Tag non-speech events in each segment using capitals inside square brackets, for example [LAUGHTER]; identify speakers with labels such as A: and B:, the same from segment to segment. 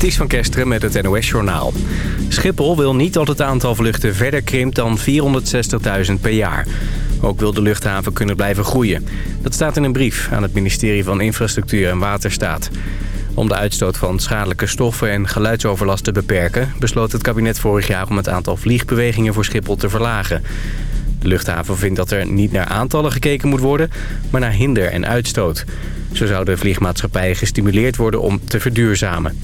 A: Ties van Kesteren met het NOS-journaal. Schiphol wil niet dat het aantal vluchten verder krimpt dan 460.000 per jaar. Ook wil de luchthaven kunnen blijven groeien. Dat staat in een brief aan het ministerie van Infrastructuur en Waterstaat. Om de uitstoot van schadelijke stoffen en geluidsoverlast te beperken... besloot het kabinet vorig jaar om het aantal vliegbewegingen voor Schiphol te verlagen. De luchthaven vindt dat er niet naar aantallen gekeken moet worden... maar naar hinder en uitstoot. Zo zouden vliegmaatschappijen gestimuleerd worden om te verduurzamen.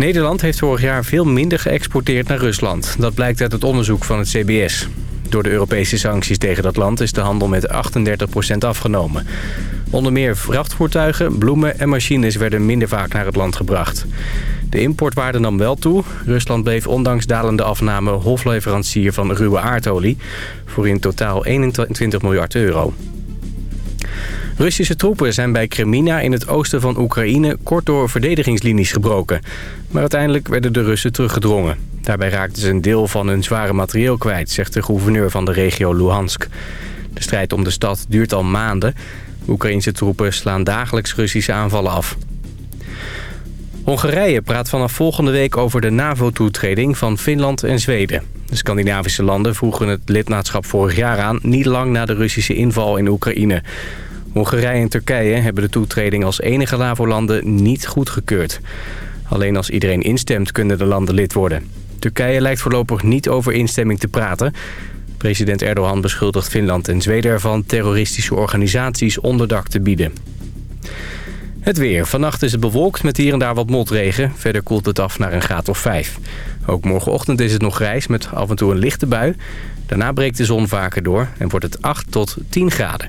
A: Nederland heeft vorig jaar veel minder geëxporteerd naar Rusland. Dat blijkt uit het onderzoek van het CBS. Door de Europese sancties tegen dat land is de handel met 38% afgenomen. Onder meer vrachtvoertuigen, bloemen en machines werden minder vaak naar het land gebracht. De importwaarde nam wel toe. Rusland bleef ondanks dalende afname hofleverancier van ruwe aardolie... voor in totaal 21 miljard euro. Russische troepen zijn bij Kremina in het oosten van Oekraïne kort door verdedigingslinies gebroken. Maar uiteindelijk werden de Russen teruggedrongen. Daarbij raakten ze een deel van hun zware materieel kwijt, zegt de gouverneur van de regio Luhansk. De strijd om de stad duurt al maanden. Oekraïnse troepen slaan dagelijks Russische aanvallen af. Hongarije praat vanaf volgende week over de NAVO-toetreding van Finland en Zweden. De Scandinavische landen vroegen het lidmaatschap vorig jaar aan... niet lang na de Russische inval in Oekraïne. Hongarije en Turkije hebben de toetreding als enige NAVO-landen niet goedgekeurd. Alleen als iedereen instemt kunnen de landen lid worden. Turkije lijkt voorlopig niet over instemming te praten. President Erdogan beschuldigt Finland en Zweden ervan terroristische organisaties onderdak te bieden. Het weer. Vannacht is het bewolkt met hier en daar wat motregen. Verder koelt het af naar een graad of 5. Ook morgenochtend is het nog grijs met af en toe een lichte bui. Daarna breekt de zon vaker door en wordt het 8 tot 10 graden.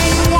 B: Why?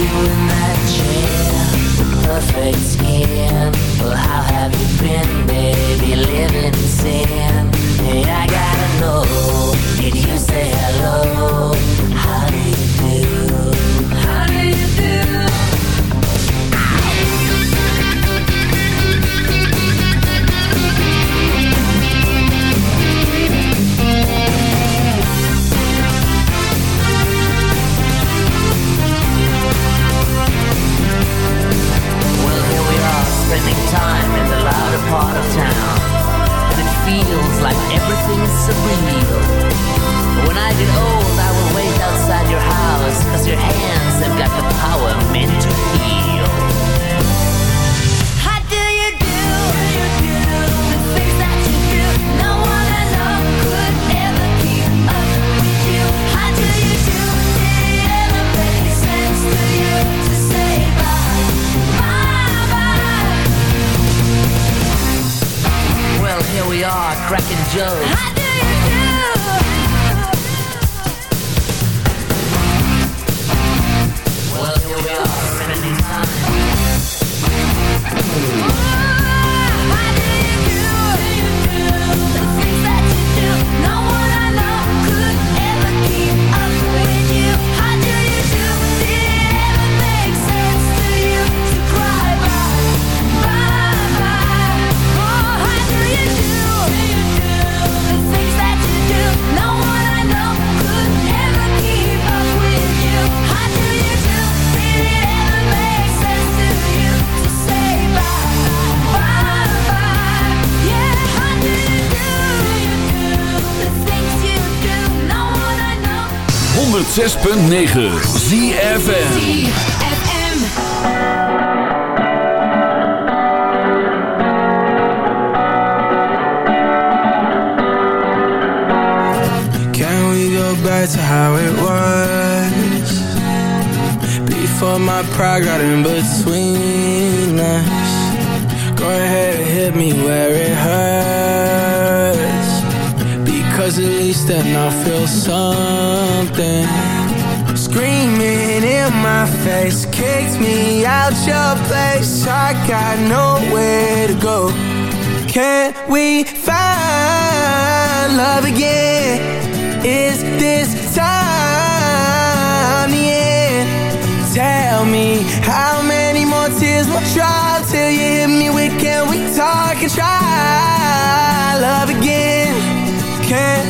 B: You in that chair, perfect skin. Well, how have you been, baby? Living in sin. Hey, I gotta know. Did you say hello? How do you do? Spending time in the louder part of town. And it feels like everything is surreal.
C: 6.9. place. I got nowhere to go. Can we find love again? Is this time the end? Tell me how many more tears will dry till you hit me with can we talk and try love again? Can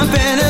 C: jumping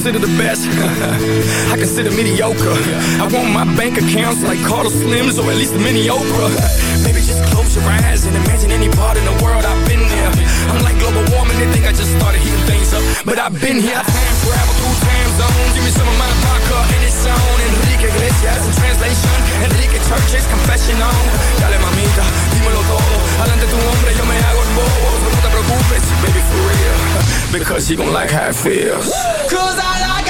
D: Consider the best. [LAUGHS] I consider mediocre. I want my bank accounts like Carlos Slims or at least a mini Oprah. Maybe just close your eyes and imagine any part in the world I've been there. I'm like global warming, they think I just started heating things up. But I've been here. I time travel through time zones. Give me some of my vodka and it's on. Enrique Iglesias in translation. Enrique Church's confession on. Dale mamita, dímelo todo. Adelante tu hombre, yo me hago el bobo. No te preocupes, baby, for real. Because you gon' like how it feels.
E: Cause I like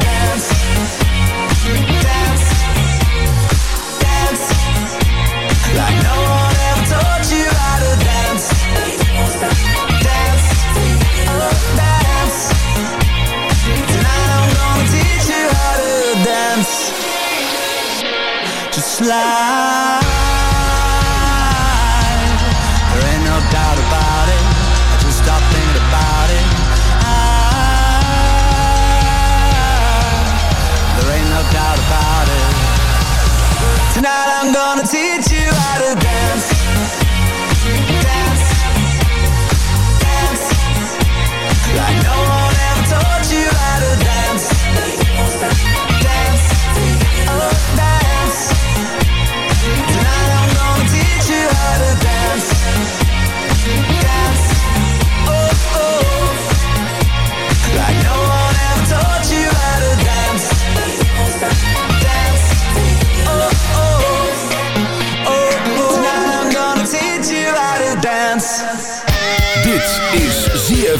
F: fly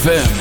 F: ZFM.